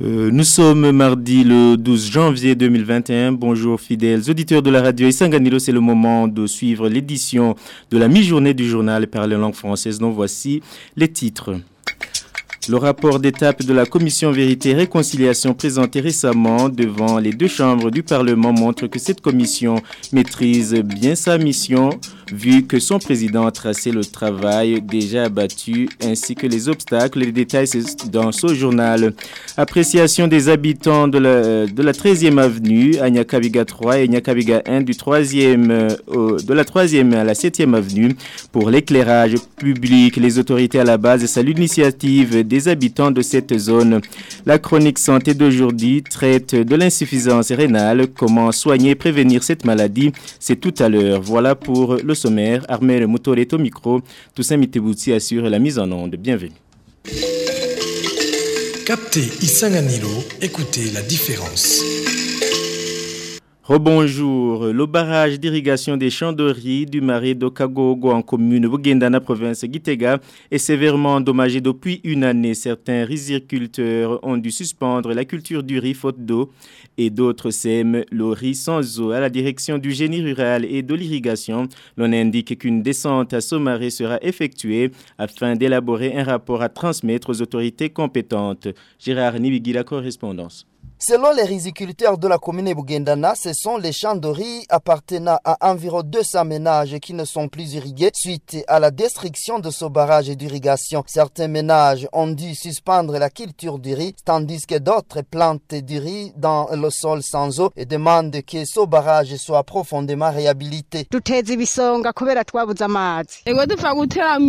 nous sommes mardi le 12 janvier 2021. Bonjour fidèles auditeurs de la radio Isanganilo, c'est le moment de suivre l'édition de la mi-journée du journal par la langue française. Donc voici les titres. Le rapport d'étape de la commission Vérité et Réconciliation présenté récemment devant les deux chambres du Parlement montre que cette commission maîtrise bien sa mission vu que son président a tracé le travail déjà abattu ainsi que les obstacles. Les détails dans ce journal. Appréciation des habitants de la, de la 13e avenue à Nyakabiga 3 et Nyakabiga 1 du 3e, euh, de la 3e à la 7e avenue pour l'éclairage public. Les autorités à la base saluent l'initiative des habitants de cette zone. La chronique santé d'aujourd'hui traite de l'insuffisance rénale. Comment soigner et prévenir cette maladie C'est tout à l'heure. Voilà pour le sommaire. Armel est au micro. Toussaint Mitebouti assure la mise en onde. Bienvenue. Captez Isanganilo, écoutez la différence. Rebonjour. Le barrage d'irrigation des champs de riz du marais d'Okagogo en commune Bougendana, province Gitega, est sévèrement endommagé depuis une année. Certains riziculteurs ont dû suspendre la culture du riz faute d'eau et d'autres sèment le riz sans eau. À la direction du génie rural et de l'irrigation, l'on indique qu'une descente à ce marais sera effectuée afin d'élaborer un rapport à transmettre aux autorités compétentes. Gérard Nibigui, la correspondance. Selon les riziculteurs de la commune Bougendana, ce sont les champs de riz appartenant à environ 200 ménages qui ne sont plus irrigués suite à la destruction de ce barrage d'irrigation. Certains ménages ont dû suspendre la culture du riz, tandis que d'autres plantent du riz dans le sol sans eau et demandent que ce barrage soit profondément réhabilité.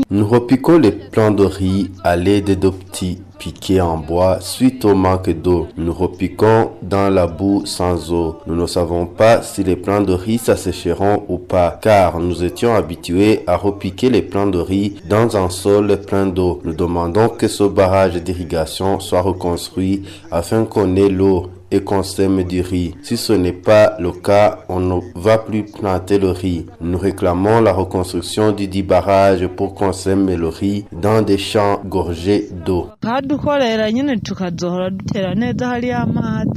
Nous repiquons les plants de riz à l'aide de petits piqués en bois suite au manque d'eau. Nous repiquons dans la boue sans eau. Nous ne savons pas si les plants de riz s'assécheront ou pas, car nous étions habitués à repiquer les plants de riz dans un sol plein d'eau. Nous demandons que ce barrage d'irrigation soit reconstruit afin qu'on ait l'eau et qu'on sème du riz. Si ce n'est pas le cas, on ne va plus planter le riz. Nous réclamons la reconstruction du dit barrage pour qu'on sème le riz dans des champs gorgés d'eau.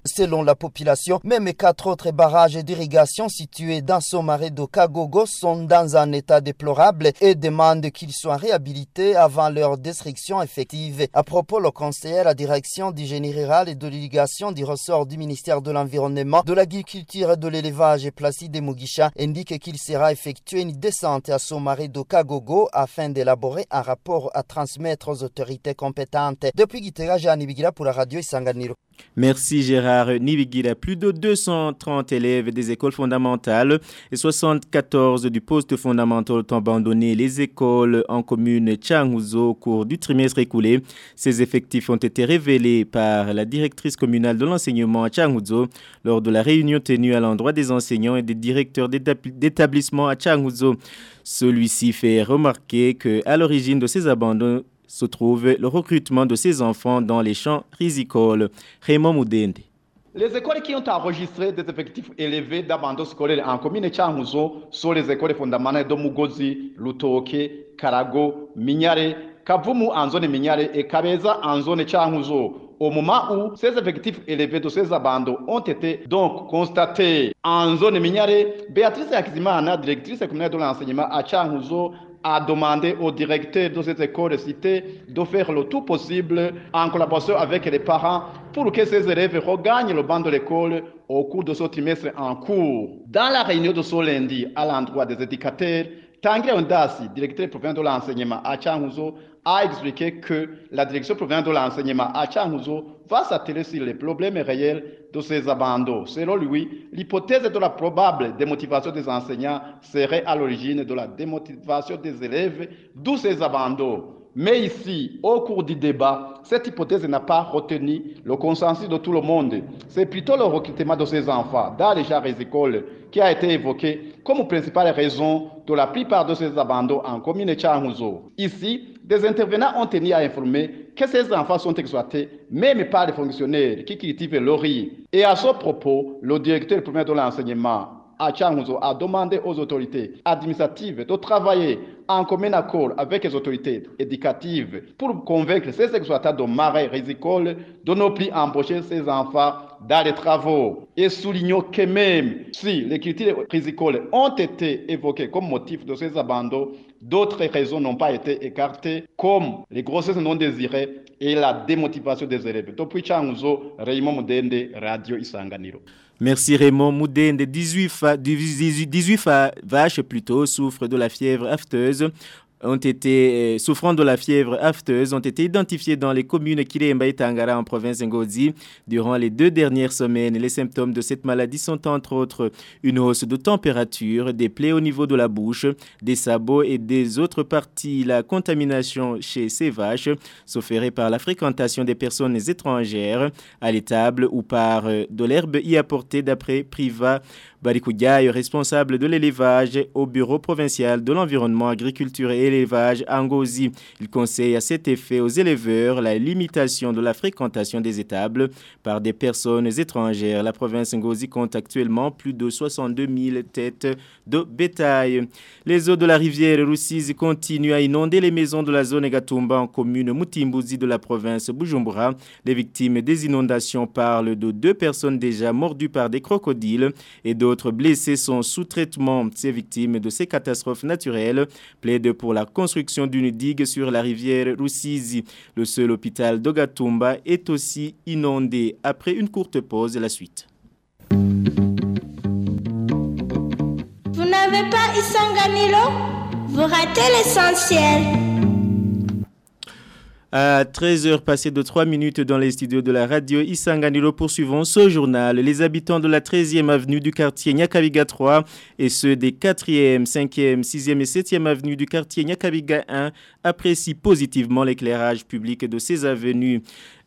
Selon la population, même quatre autres barrages d'irrigation situés dans ce marais de Kagogo sont dans un état déplorable et demandent qu'ils soient réhabilités avant leur destruction effective. À propos, le conseiller à la direction du génie rural et de l'irrigation du ressort du ministère de l'Environnement, de l'Agriculture et de l'Élevage Placide Mugisha indique qu'il sera effectué une descente à ce marais de Kagogo afin d'élaborer un rapport à transmettre aux autorités compétentes. Depuis Gitega, Jeanne Bigila pour la radio Isanganiro. Merci Gérard Nibigira. Plus de 230 élèves des écoles fondamentales et 74 du poste fondamental ont abandonné les écoles en commune Tchangouzo au cours du trimestre écoulé. Ces effectifs ont été révélés par la directrice communale de l'enseignement à Tchangouzo lors de la réunion tenue à l'endroit des enseignants et des directeurs d'établissements à Tchangouzo. Celui-ci fait remarquer qu'à l'origine de ces abandons se trouve le recrutement de ces enfants dans les champs rizicoles. Raymond Moudende. Les écoles qui ont enregistré des effectifs élevés d'abandon scolaire en commune Changuzo sont les écoles fondamentales de Mugozi, Lutoke, Karago, Mignare, Kavumu en zone Mignare et Kabeza en zone Changuzo. Au moment où ces effectifs élevés de ces abandons ont été donc constatés en zone Mignare, Béatrice Akizimana, directrice communale de l'enseignement à Changuzo, a demandé au directeur de cette école citée de faire le tout possible en collaboration avec les parents pour que ces élèves regagnent le banc de l'école au cours de ce trimestre en cours. Dans la réunion de ce lundi à l'endroit des éducateurs, Tanguy Ondasi, directeur provincial de l'enseignement à Changuzo, a expliqué que la direction provinciale de l'enseignement à Changuzo va s'atteler sur les problèmes réels de ces abandons. Selon lui, l'hypothèse de la probable démotivation des enseignants serait à l'origine de la démotivation des élèves, d'où ces abandons. Mais ici, au cours du débat, cette hypothèse n'a pas retenu le consensus de tout le monde. C'est plutôt le recrutement de ces enfants dans les genres écoles qui a été évoqué comme principale raison de la plupart de ces abandons en commune Tchangouzo. Ici, des intervenants ont tenu à informer que ces enfants sont exploités, même par les fonctionnaires qui cultivent le riz. Et à ce propos, le directeur premier de l'enseignement à Changuzo a demandé aux autorités administratives de travailler en commun accord avec les autorités éducatives pour convaincre ces exploitants de marais rizicoles de ne plus embaucher ces enfants dans les travaux. Et soulignons que même si les critères rizicoles ont été évoqués comme motif de ces abandons, d'autres raisons n'ont pas été écartées, comme les grossesses non désirées et la démotivation des élèves. Raymond Radio Isanganiro. Merci Raymond Moudende, 18, 18, 18 vaches plutôt souffrent de la fièvre afteuse ont été, euh, souffrant de la fièvre afteuse ont été identifiés dans les communes Kiremba et Tangara en province Ngodi. Durant les deux dernières semaines, les symptômes de cette maladie sont entre autres une hausse de température, des plaies au niveau de la bouche, des sabots et des autres parties. La contamination chez ces vaches s'offrait par la fréquentation des personnes étrangères à l'étable ou par euh, de l'herbe y apportée d'après Priva Barikoudiaï, responsable de l'élevage au bureau provincial de l'environnement, agriculture et élevage à Ngozi. Il conseille à cet effet aux éleveurs la limitation de la fréquentation des étables par des personnes étrangères. La province Ngozi compte actuellement plus de 62 000 têtes de bétail. Les eaux de la rivière Rusizi continuent à inonder les maisons de la zone Gatumba en commune Mutimbuzi de la province Bujumbura. Les victimes des inondations parlent de deux personnes déjà mordues par des crocodiles et d'autres D'autres blessés sont sous traitement. Ces victimes de ces catastrophes naturelles plaident pour la construction d'une digue sur la rivière Rusizi. Le seul hôpital d'Ogatumba est aussi inondé. Après une courte pause, la suite. Vous n'avez pas Isanganilo? Vous ratez l'essentiel. À 13h passées de 3 minutes dans les studios de la radio Isanganiro poursuivons ce journal. Les habitants de la 13e avenue du quartier Nyakabiga 3 et ceux des 4e, 5e, 6e et 7e avenues du quartier Nyakabiga 1 apprécient positivement l'éclairage public de ces avenues.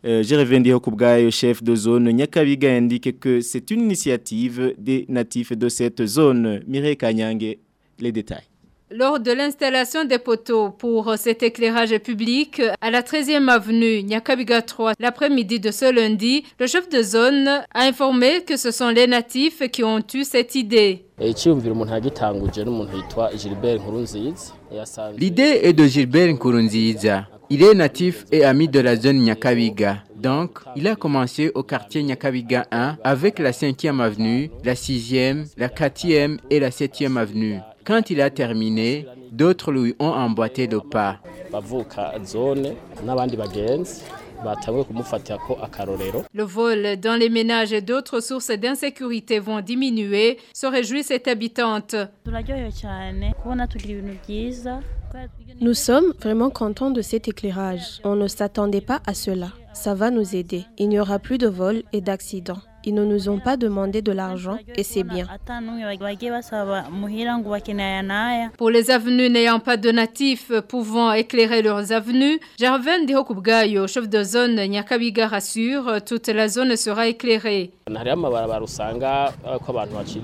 Euh, Jérévendi Hokubgaï, chef de zone Nyakabiga, indique que c'est une initiative des natifs de cette zone. Mireille Kanyange, les détails. Lors de l'installation des poteaux pour cet éclairage public à la 13e avenue Nyakabiga 3 l'après-midi de ce lundi, le chef de zone a informé que ce sont les natifs qui ont eu cette idée. L'idée est de Gilbert Nkurunziza. Il est natif et ami de la zone Nyakabiga. Donc, il a commencé au quartier Nyakabiga 1 avec la 5e avenue, la 6e, la 4e et la 7e avenue. Quand il a terminé, d'autres lui ont emboîté le pas. Le vol dans les ménages et d'autres sources d'insécurité vont diminuer, se réjouit cette habitante. Nous sommes vraiment contents de cet éclairage. On ne s'attendait pas à cela. Ça va nous aider. Il n'y aura plus de vols et d'accidents. Ils ne nous ont pas demandé de l'argent et c'est bien. Pour les avenues n'ayant pas de natifs pouvant éclairer leurs avenues, Jarven Dihokubgayo, chef de zone Nyakabiga rassure, toute la zone sera éclairée.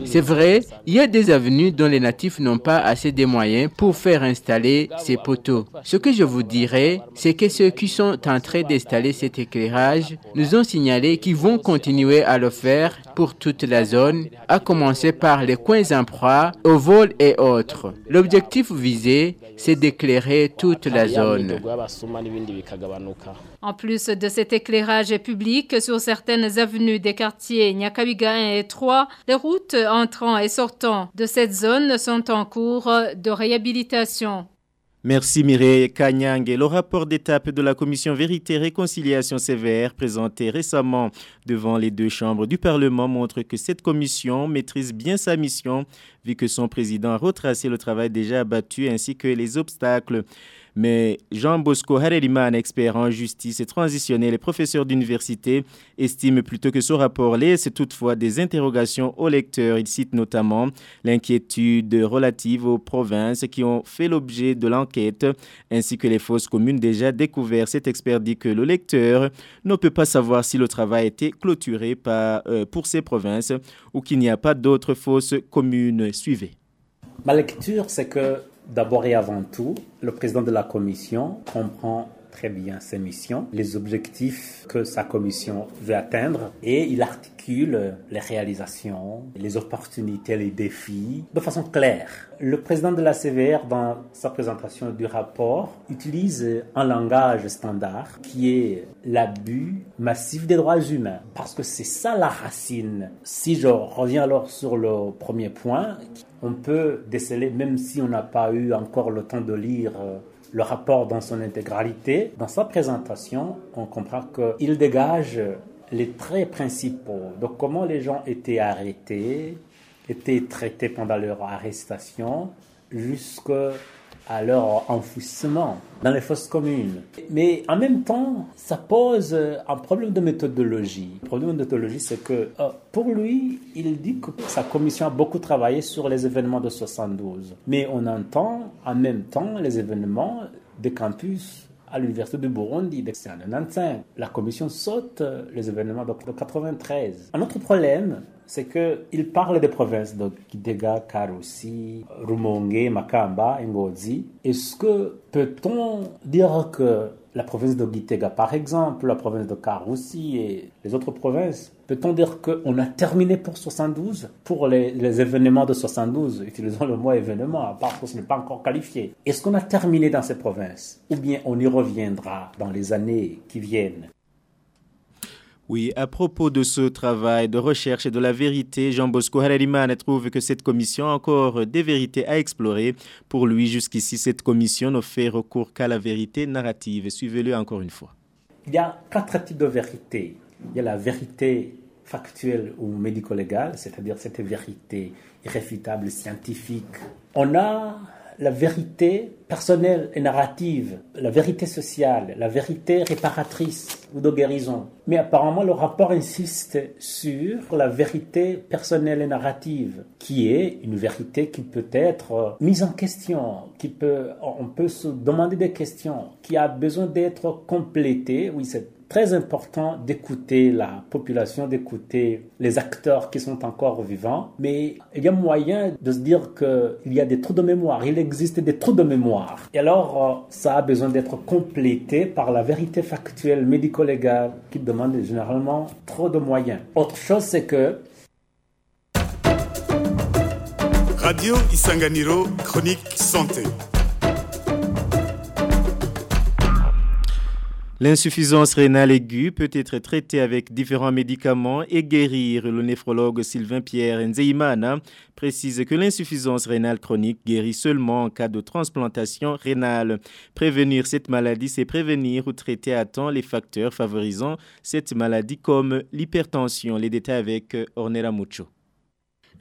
C'est vrai, il y a des avenues dont les natifs n'ont pas assez de moyens pour faire installer ces poteaux. Ce que je vous dirais, c'est que ceux qui sont en train d'installer cet éclairage nous ont signalé qu'ils vont continuer à le faire pour toute la zone, à commencer par les coins en proie, au vol et autres. L'objectif visé, c'est d'éclairer toute la zone. En plus de cet éclairage public sur certaines avenues des quartiers Nyakabiga 1 et 3, les routes entrant et sortant de cette zone sont en cours de réhabilitation. Merci Mireille Kanyang. Le rapport d'étape de la commission Vérité Réconciliation sévère présenté récemment devant les deux chambres du Parlement montre que cette commission maîtrise bien sa mission vu que son président a retracé le travail déjà abattu ainsi que les obstacles. Mais Jean Bosco Hareliman, expert en justice et transitionnel et professeur d'université, estime plutôt que ce rapport laisse toutefois des interrogations aux lecteurs. Il cite notamment l'inquiétude relative aux provinces qui ont fait l'objet de l'enquête, ainsi que les fausses communes déjà découvertes. Cet expert dit que le lecteur ne peut pas savoir si le travail a été clôturé euh, pour ces provinces ou qu'il n'y a pas d'autres fausses communes. Suivez. Ma lecture, c'est que D'abord et avant tout, le président de la commission comprend très bien ses missions, les objectifs que sa commission veut atteindre et il articule les réalisations, les opportunités, les défis de façon claire. Le président de la CVR, dans sa présentation du rapport, utilise un langage standard qui est l'abus massif des droits humains parce que c'est ça la racine. Si je reviens alors sur le premier point, on peut déceler, même si on n'a pas eu encore le temps de lire euh, le rapport dans son intégralité, dans sa présentation, on comprend qu'il dégage les traits principaux. De comment les gens étaient arrêtés, étaient traités pendant leur arrestation, jusqu'à à leur enfouissement dans les fosses communes. Mais en même temps, ça pose un problème de méthodologie. Le problème de méthodologie, c'est que euh, pour lui, il dit que sa commission a beaucoup travaillé sur les événements de 72. Mais on entend en même temps les événements des campus à l'Université de Burundi en 1995. La commission saute les événements de 1993. Un autre problème, c'est qu'il parle des provinces de Gidega, Karusi, Rumonge, Makamba, Ngozi. Est-ce que peut-on dire que la province de Gitega, par exemple, la province de Karusi et les autres provinces, peut-on dire qu'on a terminé pour 72 Pour les, les, événements de 72, utilisons le mot événement, parce que ce n'est pas encore qualifié. Est-ce qu'on a terminé dans ces provinces? Ou bien on y reviendra dans les années qui viennent? Oui, à propos de ce travail de recherche et de la vérité, Jean Bosco Hararimane trouve que cette commission a encore des vérités à explorer. Pour lui, jusqu'ici, cette commission ne fait recours qu'à la vérité narrative. Suivez-le encore une fois. Il y a quatre types de vérité. Il y a la vérité factuelle ou médico-légale, c'est-à-dire cette vérité irréfutable, scientifique. On a la vérité personnelle et narrative, la vérité sociale, la vérité réparatrice ou de guérison. Mais apparemment, le rapport insiste sur la vérité personnelle et narrative, qui est une vérité qui peut être mise en question, qui peut, on peut se demander des questions, qui a besoin d'être complétée. Oui, c'est très important d'écouter la population, d'écouter les acteurs qui sont encore vivants, mais il y a moyen de se dire qu'il y a des trous de mémoire, il existe des trous de mémoire. Et alors, euh, ça a besoin d'être complété par la vérité factuelle médico-légale qui demande généralement trop de moyens. Autre chose, c'est que Radio Isanganiro, chronique santé. L'insuffisance rénale aiguë peut être traitée avec différents médicaments et guérir. Le néphrologue Sylvain Pierre Nzeimana précise que l'insuffisance rénale chronique guérit seulement en cas de transplantation rénale. Prévenir cette maladie, c'est prévenir ou traiter à temps les facteurs favorisant cette maladie comme l'hypertension. Les détails avec Ornella Mucho.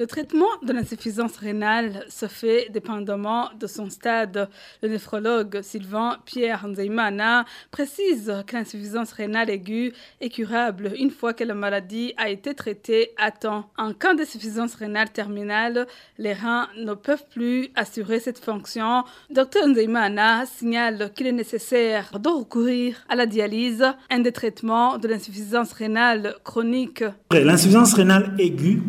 Le traitement de l'insuffisance rénale se fait dépendamment de son stade. Le néphrologue Sylvain Pierre Nzeimana précise que l'insuffisance rénale aiguë est curable une fois que la maladie a été traitée à temps. En cas d'insuffisance rénale terminale, les reins ne peuvent plus assurer cette fonction. Dr Nzeimana signale qu'il est nécessaire de recourir à la dialyse, un des traitements de l'insuffisance rénale chronique. L'insuffisance rénale aiguë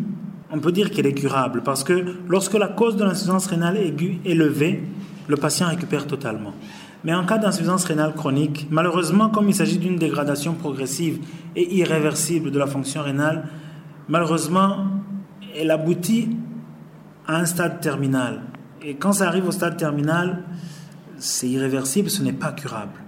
on peut dire qu'elle est curable parce que lorsque la cause de l'insuffisance rénale aiguë est levée, le patient récupère totalement. Mais en cas d'insuffisance rénale chronique, malheureusement, comme il s'agit d'une dégradation progressive et irréversible de la fonction rénale, malheureusement, elle aboutit à un stade terminal. Et quand ça arrive au stade terminal, c'est irréversible, ce n'est pas curable.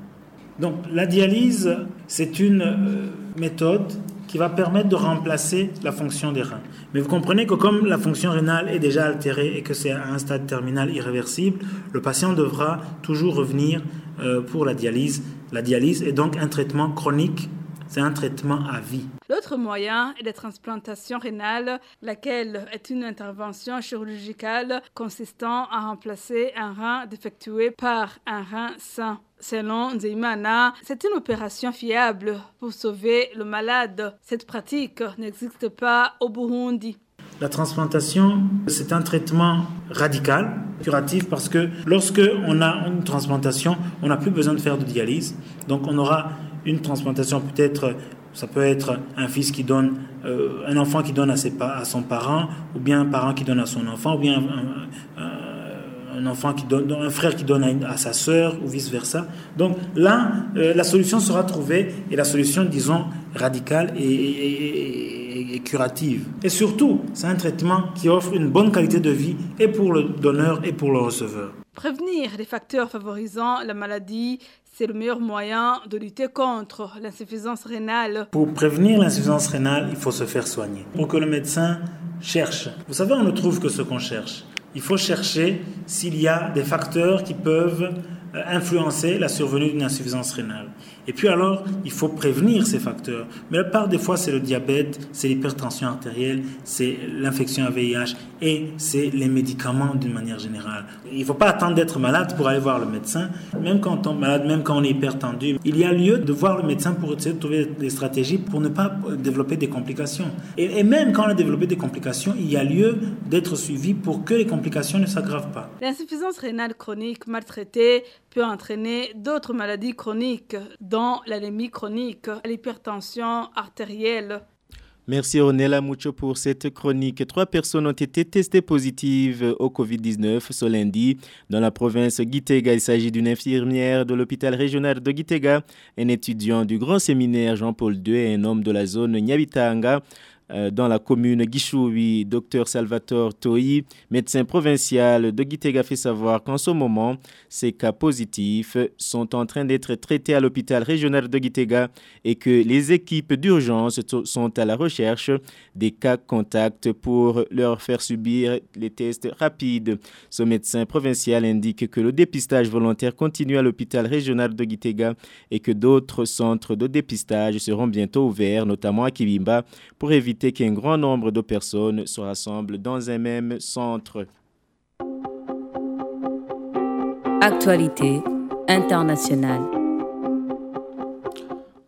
Donc la dialyse, c'est une euh, méthode qui va permettre de remplacer la fonction des reins. Mais vous comprenez que comme la fonction rénale est déjà altérée et que c'est à un stade terminal irréversible, le patient devra toujours revenir euh, pour la dialyse. La dialyse est donc un traitement chronique, c'est un traitement à vie. L'autre moyen est la transplantation rénale, laquelle est une intervention chirurgicale consistant à remplacer un rein défectué par un rein sain. Selon Nzeimana, c'est une opération fiable pour sauver le malade. Cette pratique n'existe pas au Burundi. La transplantation, c'est un traitement radical, curatif, parce que lorsque on a une transplantation, on n'a plus besoin de faire de dialyse. Donc on aura une transplantation peut-être, ça peut être un fils qui donne, euh, un enfant qui donne à, son parent, ou bien un parent qui donne à son enfant, ou bien un, un enfant qui donne, un frère qui donne à, sa sœur ou vice versa. Donc là, euh, la solution sera trouvée et la solution, disons, radicale et curative. Et surtout, c'est un traitement qui offre une bonne qualité de vie et pour le donneur et pour le receveur. Prévenir les facteurs favorisant la maladie, c'est le meilleur moyen de lutter contre l'insuffisance rénale. Pour prévenir l'insuffisance rénale, il faut se faire soigner. Pour que le médecin cherche. Vous savez, on ne trouve que ce qu'on cherche. Il faut chercher s'il y a des facteurs qui peuvent euh, influencer la survenue d'une insuffisance rénale. Et puis alors, il faut prévenir ces facteurs. Mais la part des fois, c'est le diabète, c'est l'hypertension artérielle, c'est l'infection à VIH et c'est les médicaments d'une manière générale. Il ne faut pas attendre d'être malade pour aller voir le médecin. Même quand on tombe malade, même quand on est hypertendu, il y a lieu de voir le médecin pour essayer de trouver des stratégies pour ne pas développer des complications. Et, et même quand on a développé des complications, il y a lieu d'être suivi pour que les complications ne s'aggravent pas. L'insuffisance rénale chronique maltraitée peut entraîner d'autres maladies chroniques, dont l'anémie chronique, l'hypertension artérielle. Merci Ornella Mucho pour cette chronique. Trois personnes ont été testées positives au Covid-19 ce lundi dans la province Gitega. Il s'agit d'une infirmière de l'hôpital régional de Gitega, un étudiant du grand séminaire Jean-Paul II et un homme de la zone Nyabitanga. Euh, dans la commune Guichouvi, Dr Salvatore Toi, médecin provincial de Gitega, fait savoir qu'en ce moment, ces cas positifs sont en train d'être traités à l'hôpital régional de Gitega et que les équipes d'urgence sont à la recherche des cas contacts pour leur faire subir les tests rapides. Ce médecin provincial indique que le dépistage volontaire continue à l'hôpital régional de Gitega et que d'autres centres de dépistage seront bientôt ouverts, notamment à Kibimba, pour éviter qu'un grand nombre de personnes se rassemblent dans un même centre. Actualité internationale.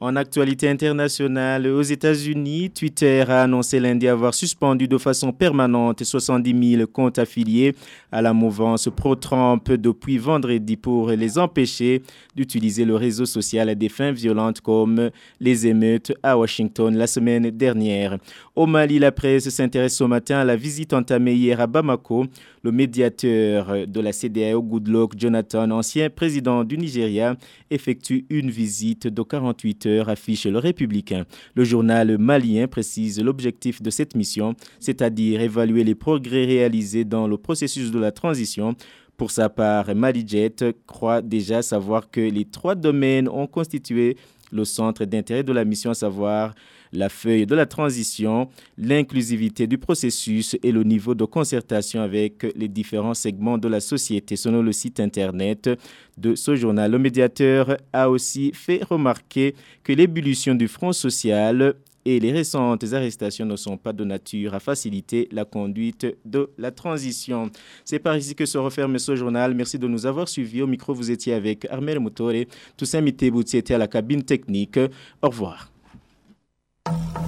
En actualité internationale, aux États-Unis, Twitter a annoncé lundi avoir suspendu de façon permanente 70 000 comptes affiliés à la mouvance pro-Trump depuis vendredi pour les empêcher d'utiliser le réseau social à des fins violentes comme les émeutes à Washington la semaine dernière. Au Mali, la presse s'intéresse ce matin à la visite entamée hier à Bamako. Le médiateur de la CDAO, Goodluck Jonathan, ancien président du Nigeria, effectue une visite de 48 heures, affiche le Républicain. Le journal malien précise l'objectif de cette mission, c'est-à-dire évaluer les progrès réalisés dans le processus de la transition pour sa part, Malijet croit déjà savoir que les trois domaines ont constitué le centre d'intérêt de la mission, à savoir la feuille de la transition, l'inclusivité du processus et le niveau de concertation avec les différents segments de la société. Selon le site internet de ce journal, le médiateur a aussi fait remarquer que l'ébullition du front social et les récentes arrestations ne sont pas de nature à faciliter la conduite de la transition. C'est par ici que se referme ce journal. Merci de nous avoir suivis. Au micro, vous étiez avec Armel Motore. Toussaint Mitebouti était à la cabine technique. Au revoir.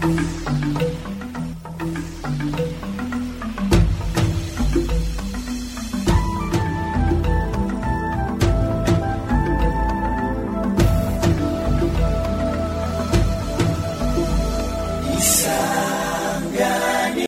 Thank you.